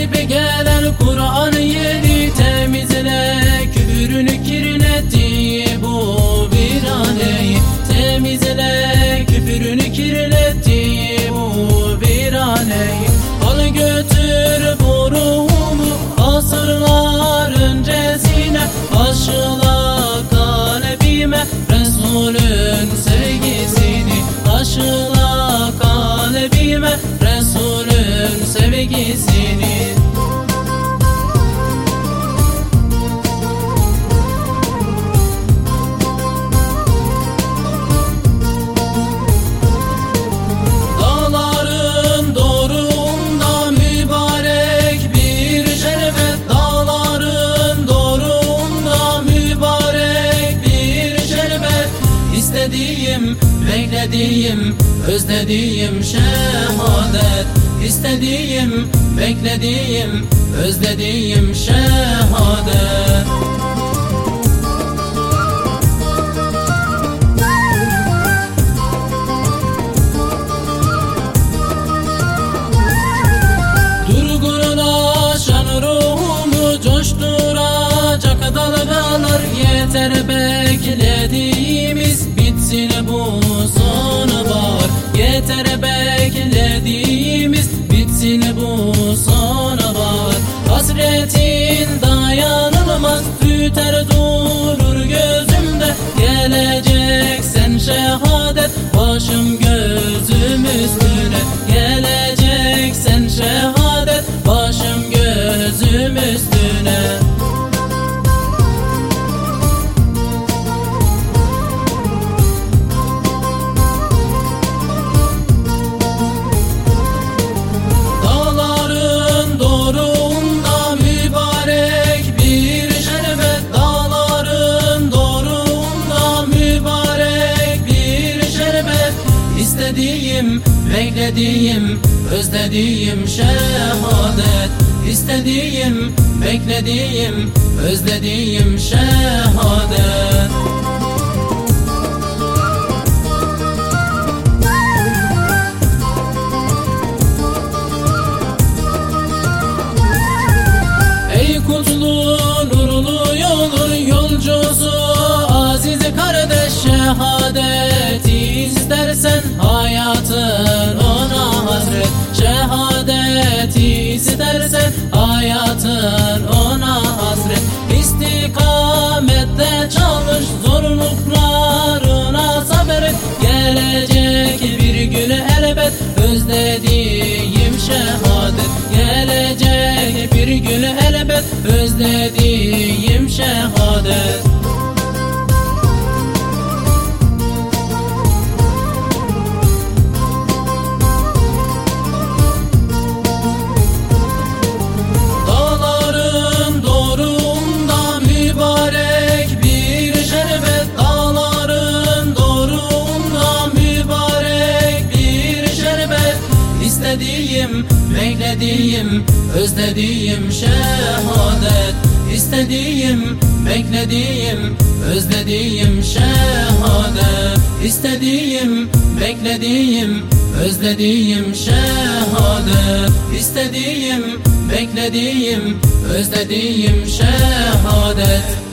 Nasip gelen Kur'an yeri temizle Küfrünü kirletti seni beklediğim, özlediğim şehadet İstediğim, beklediğim, özlediğim şehadet. Coşturacak dalgalar Yeter beklediğimiz bitsin bu sonbahar Yeter beklediğimiz bitsin bu sonbahar Hasretin dayanılmaz tüter beklediğim, özlediğim şehadet. İstediğim, beklediğim, özlediğim şehadet. Ey kutlu nurlu yolun yolcusu Aziz kardeş şehadet İstersen Hayatın ona hasret. İstikamette çalış Zorluklarına sabret. Gelecek bir gün elbet Özlediğim şehadet İstediğim, beklediğim, özlediğim şehadet. İstediğim, beklediğim, özlediğim şehadet. İstediğim, beklediğim, özlediğim şehadet. İstediğim, beklediğim, özlediğim şehadet